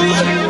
Thank you.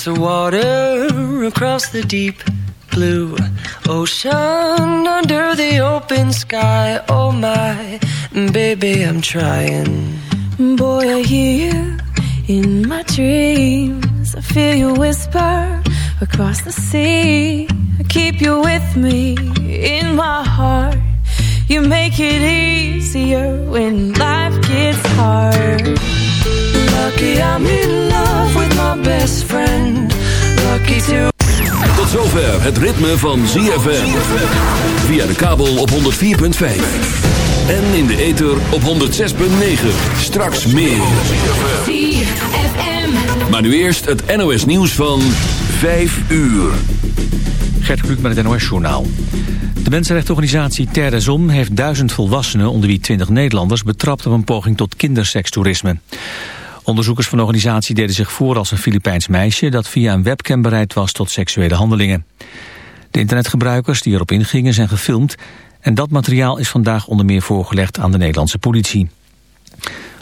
Across the water, across the deep blue ocean, under the open sky? Oh my, baby, I'm trying. Boy, I hear het ritme van ZFM. Via de kabel op 104.5. En in de ether op 106.9. Straks meer. Maar nu eerst het NOS nieuws van 5 uur. Gert Kluk met het NOS Journaal. De mensenrechtenorganisatie Terre Zon heeft duizend volwassenen... onder wie 20 Nederlanders betrapt op een poging tot kindersekstoerisme. Onderzoekers van de organisatie deden zich voor als een Filipijns meisje... dat via een webcam bereid was tot seksuele handelingen. De internetgebruikers die erop ingingen zijn gefilmd... en dat materiaal is vandaag onder meer voorgelegd aan de Nederlandse politie.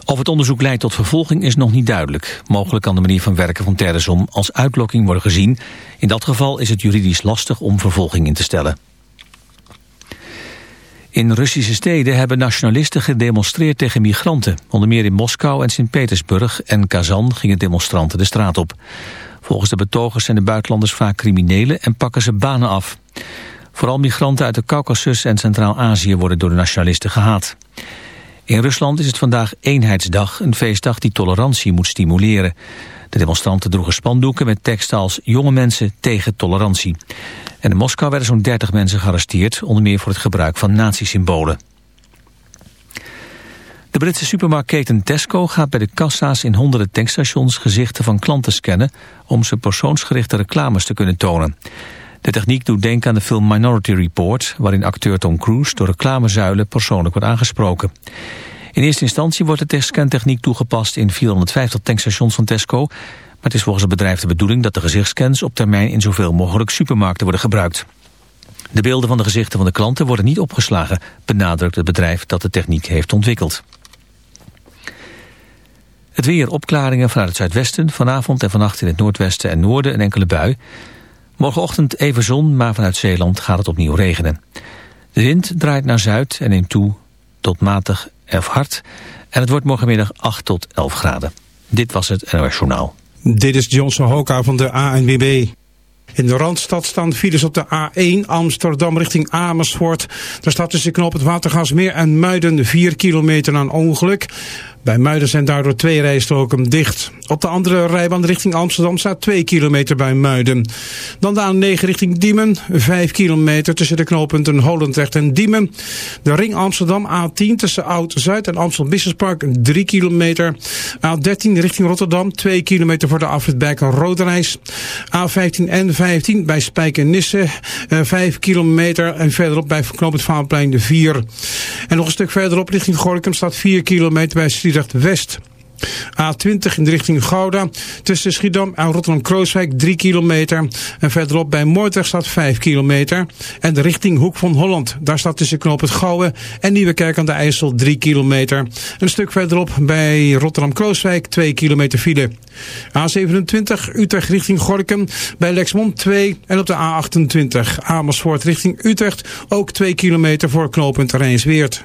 Of het onderzoek leidt tot vervolging is nog niet duidelijk. Mogelijk kan de manier van werken van Terresom als uitlokking worden gezien. In dat geval is het juridisch lastig om vervolging in te stellen. In Russische steden hebben nationalisten gedemonstreerd tegen migranten. Onder meer in Moskou en Sint-Petersburg en Kazan gingen demonstranten de straat op. Volgens de betogers zijn de buitenlanders vaak criminelen en pakken ze banen af. Vooral migranten uit de Caucasus en Centraal-Azië worden door de nationalisten gehaat. In Rusland is het vandaag Eenheidsdag, een feestdag die tolerantie moet stimuleren. De demonstranten droegen spandoeken met teksten als jonge mensen tegen tolerantie. En in Moskou werden zo'n 30 mensen gearresteerd, onder meer voor het gebruik van nazi-symbolen. De Britse supermarktketen Tesco gaat bij de kassa's in honderden tankstations gezichten van klanten scannen om ze persoonsgerichte reclames te kunnen tonen. De techniek doet denken aan de film Minority Report, waarin acteur Tom Cruise door reclamezuilen persoonlijk wordt aangesproken. In eerste instantie wordt de scantechniek toegepast in 450 tankstations van Tesco, maar het is volgens het bedrijf de bedoeling dat de gezichtscans op termijn in zoveel mogelijk supermarkten worden gebruikt. De beelden van de gezichten van de klanten worden niet opgeslagen, benadrukt het bedrijf dat de techniek heeft ontwikkeld. Het weer opklaringen vanuit het zuidwesten, vanavond en vannacht in het noordwesten en noorden een enkele bui. Morgenochtend even zon, maar vanuit Zeeland gaat het opnieuw regenen. De wind draait naar zuid en neemt toe tot matig of hard. En het wordt morgenmiddag 8 tot 11 graden. Dit was het NOS Journaal. Dit is Johnson Hoka van de ANWB. In de Randstad staan files op de A1 Amsterdam richting Amersfoort. Daar staat tussen knop het Watergasmeer en Muiden 4 kilometer een ongeluk. Bij Muiden zijn daardoor twee rijstroken dicht. Op de andere rijbaan richting Amsterdam staat 2 kilometer bij Muiden. Dan de A9 richting Diemen, 5 kilometer tussen de knooppunten Holendrecht en Diemen. De ring Amsterdam A10 tussen Oud-Zuid en Amsterdam Business Park 3 kilometer. A13 richting Rotterdam, 2 kilometer voor de afrit Roderijs. A15 en 15 bij Spijk en Nisse, 5 kilometer. En verderop bij knooppunt Vaanplein de 4. En nog een stuk verderop richting Gorkum staat 4 kilometer bij Sliedrecht West. A20 in de richting Gouda. Tussen Schiedam en Rotterdam-Krooswijk 3 kilometer. En verderop bij Moordrecht staat 5 kilometer. En de richting Hoek van Holland. Daar staat tussen Knoop het Gouwen en Nieuwekerk aan de IJssel 3 kilometer. Een stuk verderop bij Rotterdam-Krooswijk 2 kilometer file. A27 Utrecht richting Gorkum. Bij Lexmond 2. En op de A28 Amersfoort richting Utrecht. Ook 2 kilometer voor knooppunt Rijnsweert.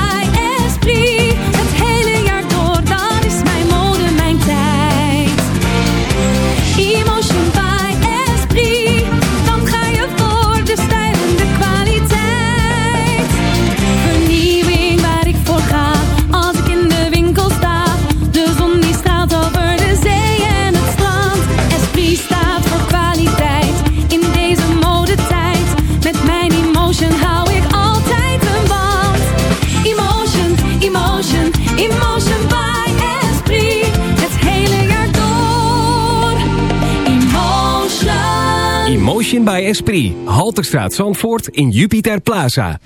Emotion by Esprit. Halterstraat Zandvoort in Jupiter Plaza.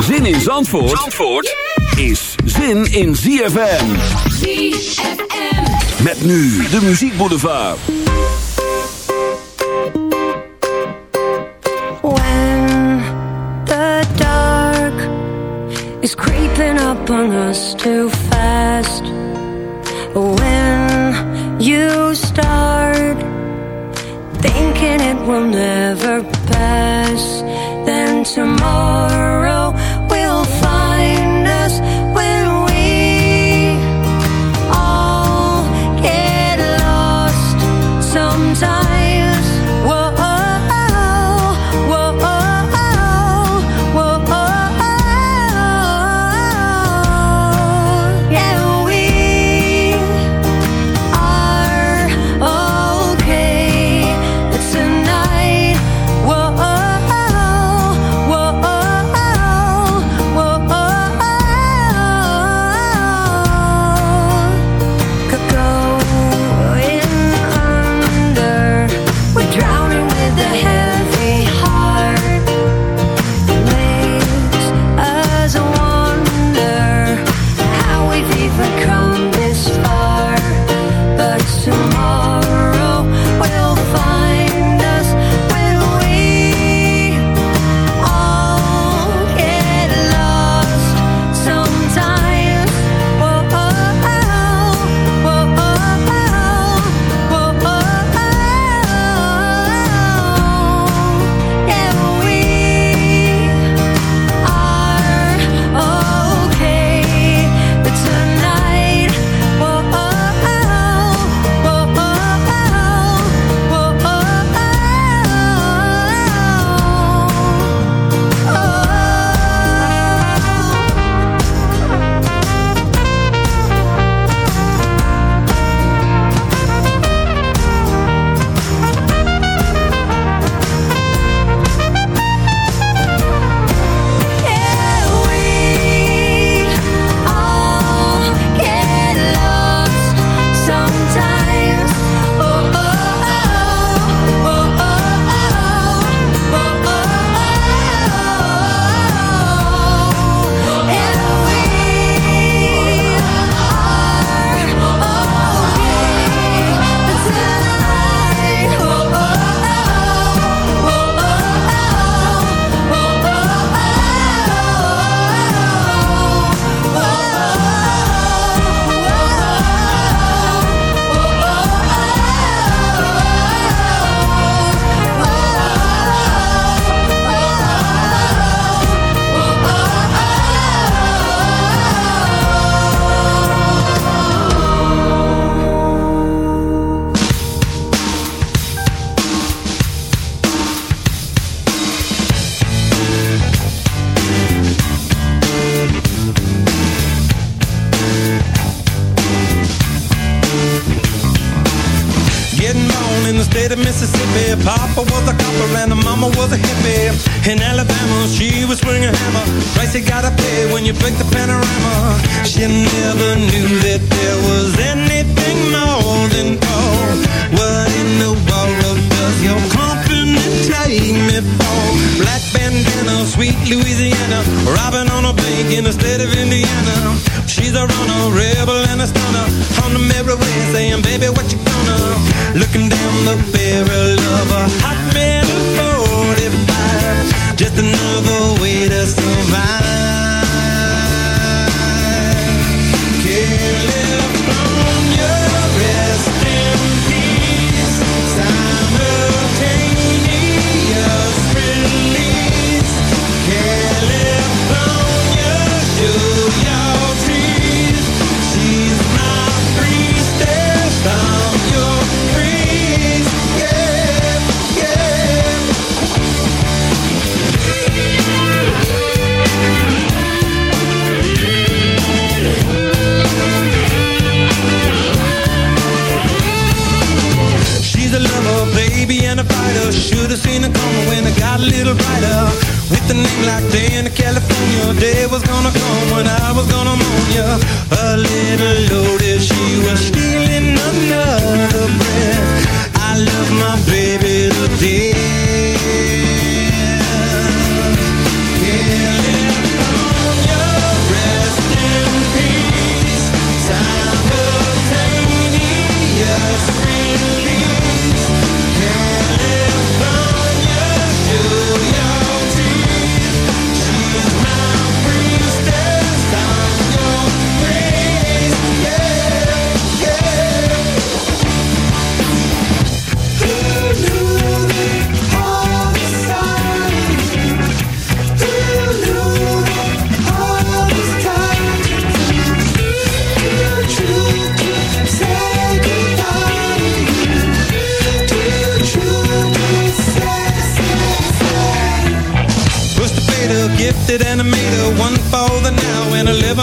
Zin in Zandvoort, Zandvoort is zin in ZFM. ZFM. Met nu de muziekboulevard. When the dark is creeping up on us too fast. Thinking it will never pass, then tomorrow gonna rebel and a stunner, on haunt them everywhere, saying, baby, what you gonna? Looking down the barrel of a hot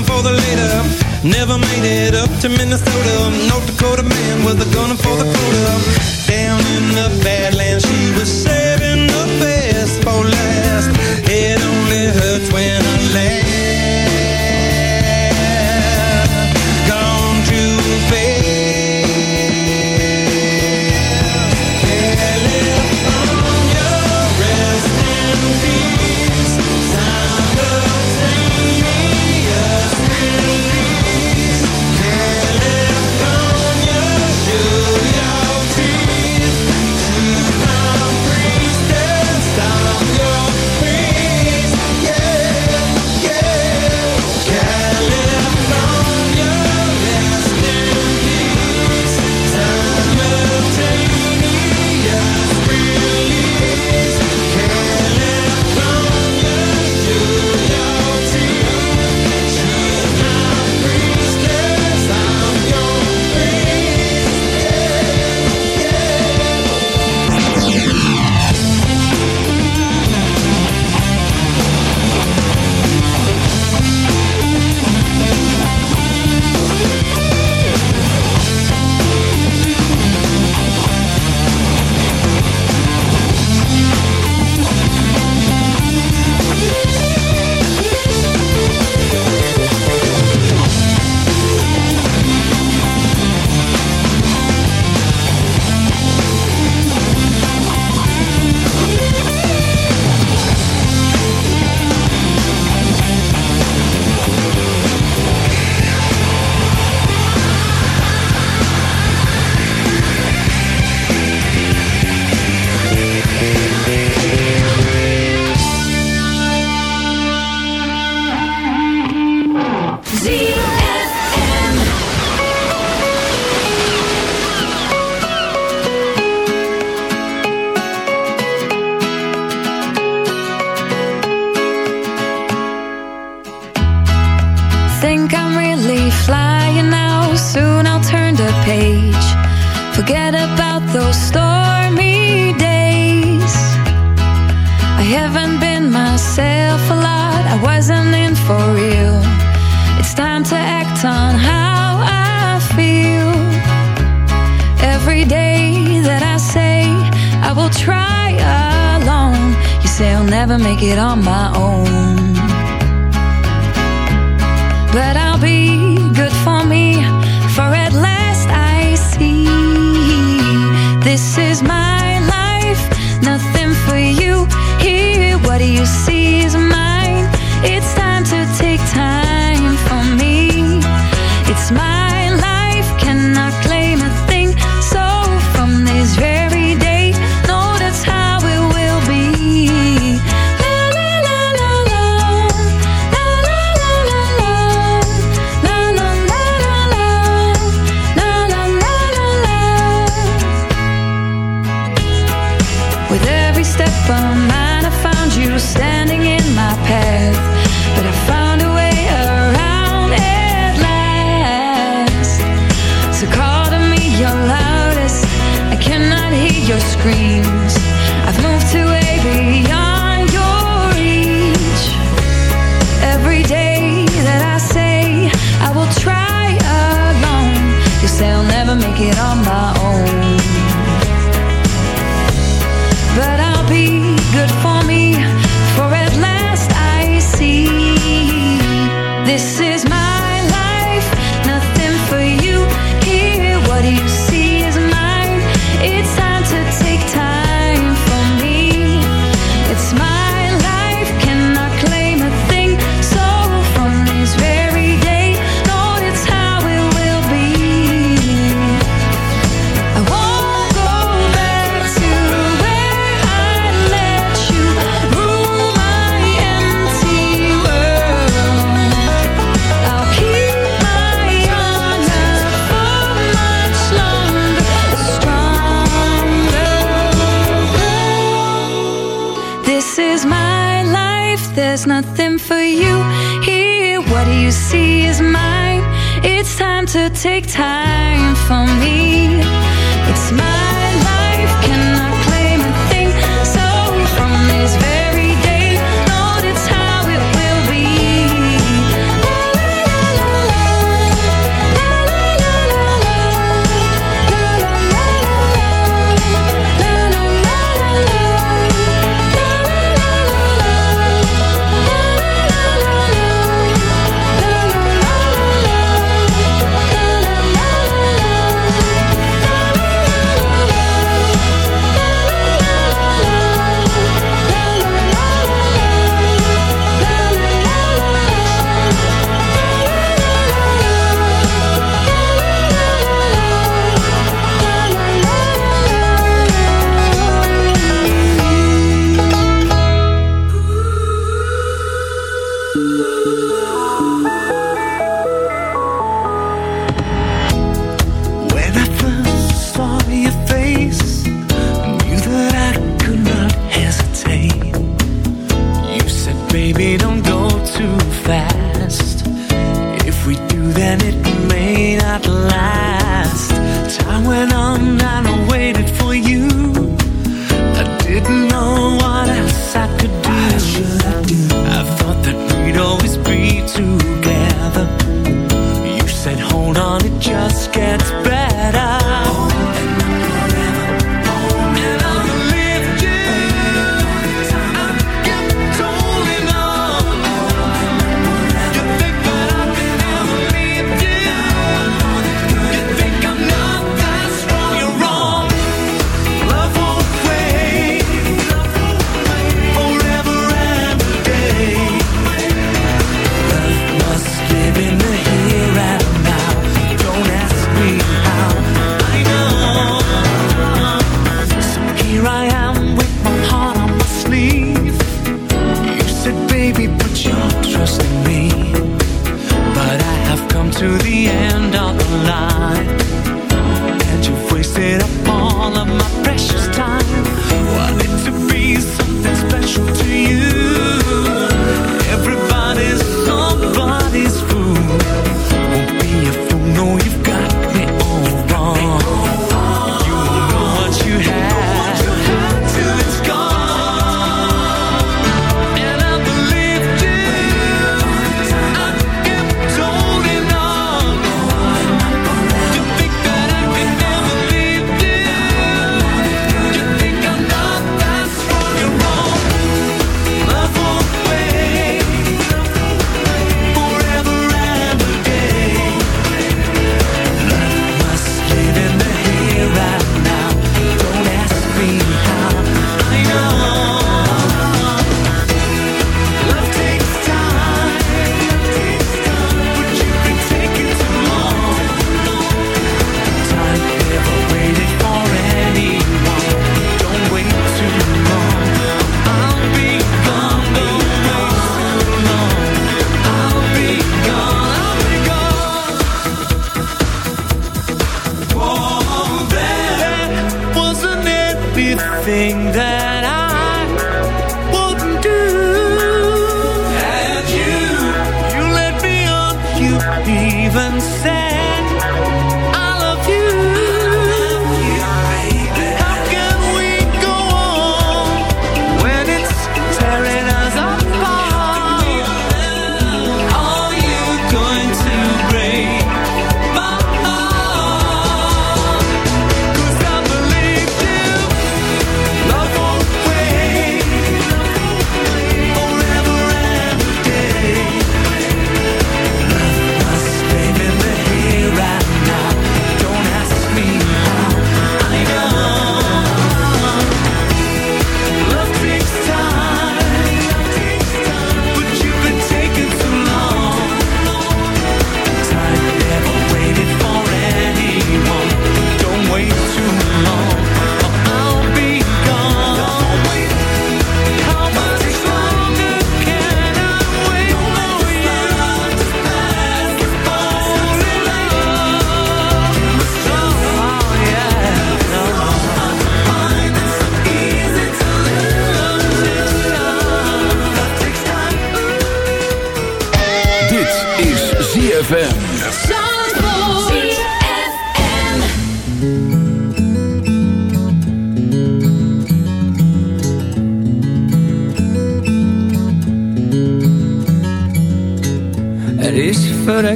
gunning for the later. Never made it up to Minnesota. North Dakota man with a gun for the quota. Down in the Badlands, she was saving the best for last. It only hurts when your screams.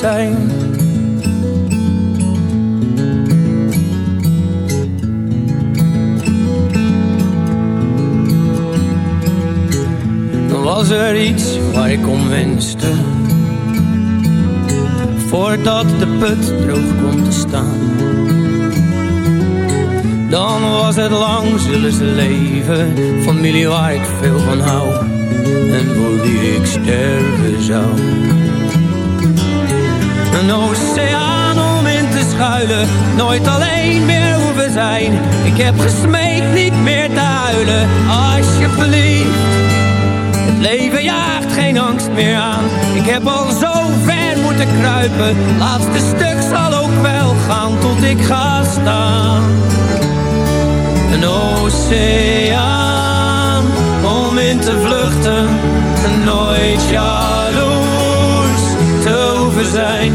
zijn. Dan was er iets waar ik om wenste. Voordat de put droog komt te staan. Dan was het lang zullen ze leven. Familie waar ik veel van hou. En voor wie ik sterven zou. Een oceaan om in te schuilen. Nooit alleen meer hoeven zijn. Ik heb gesmeekt niet meer te huilen. Alsjeblieft. Het leven jaagt geen angst meer aan. Ik heb al zo ver moeten kruipen. Laatste stuk zal ook wel gaan tot ik ga staan. Een oceaan om in te vluchten. Nooit jaloers zijn.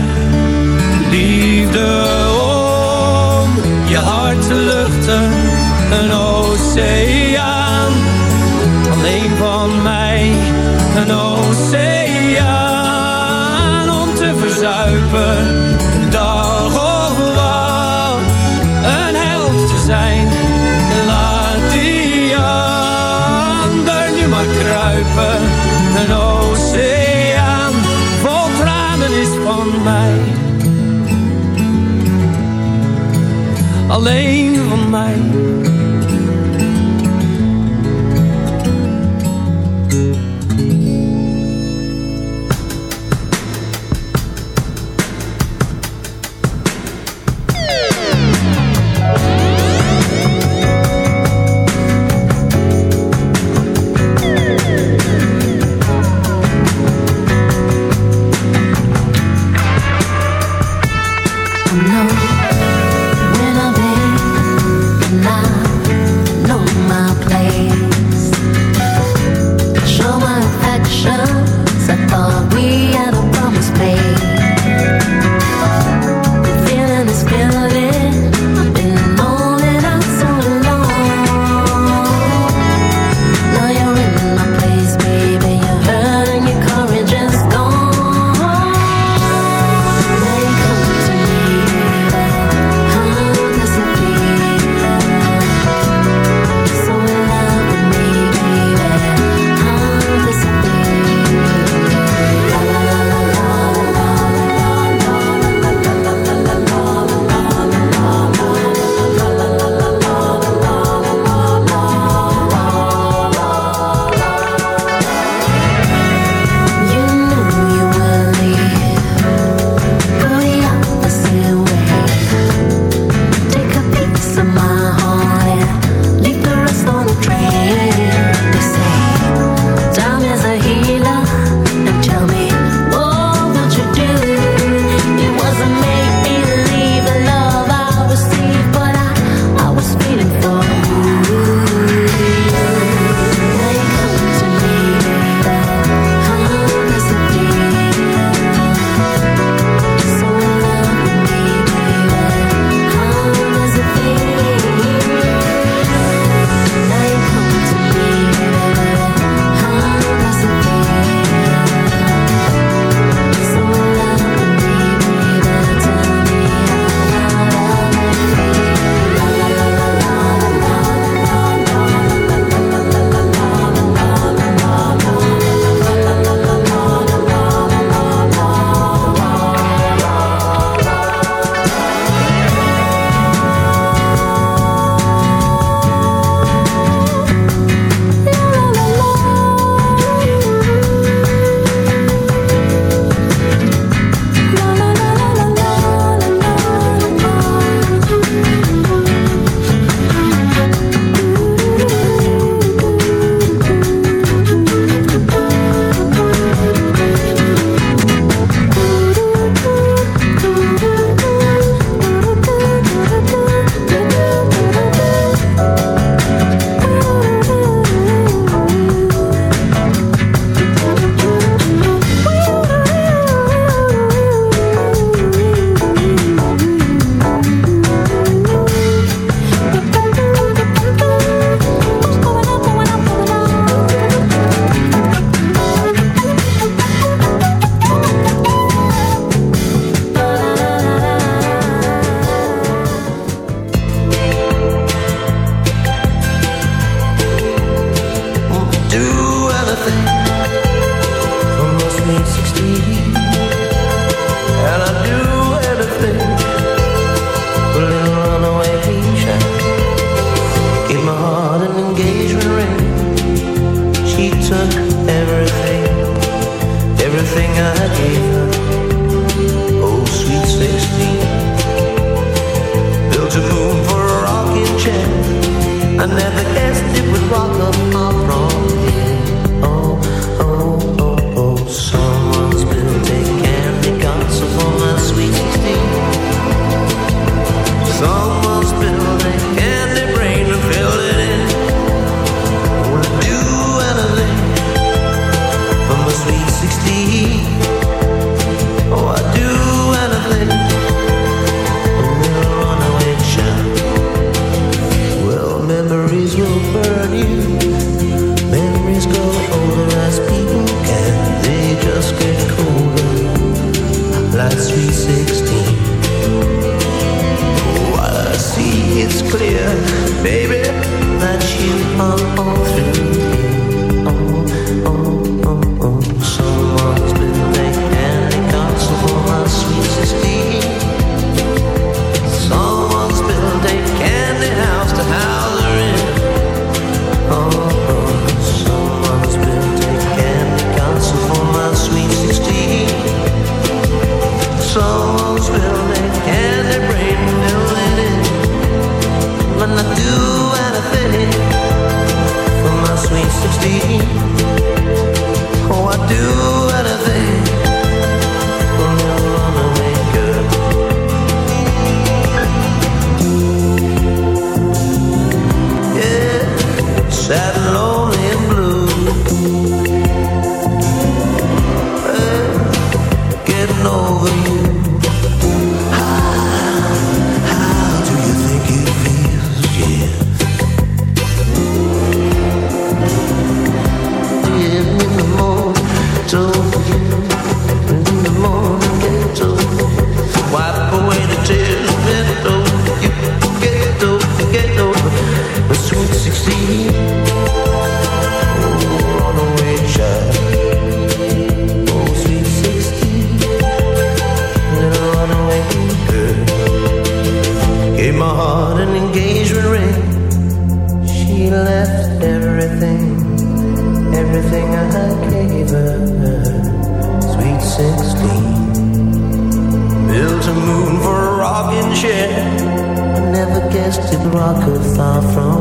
Liefde om je hart te luchten. Een oceaan alleen van mij. Een oceaan om te verzuipen. Van mij. Alleen van mij. walk far from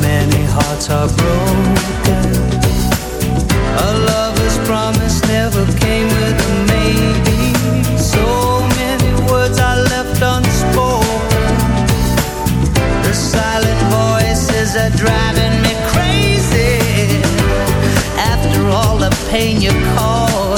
many hearts are broken. A lover's promise never came with a maybe. So many words are left unspoken. The silent voices are driving me crazy. After all the pain you caused.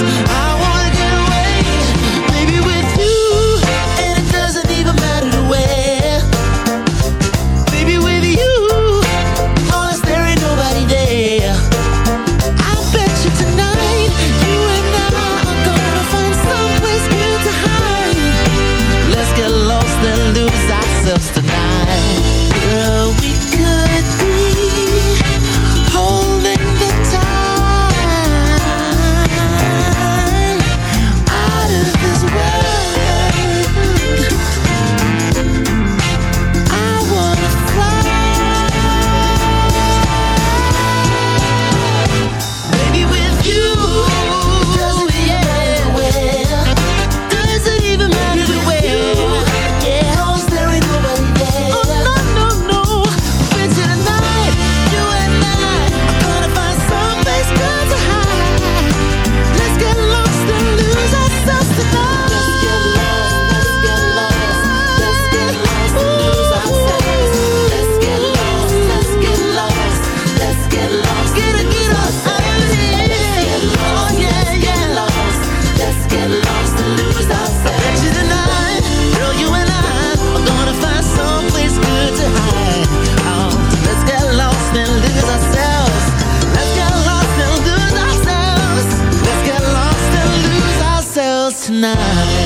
night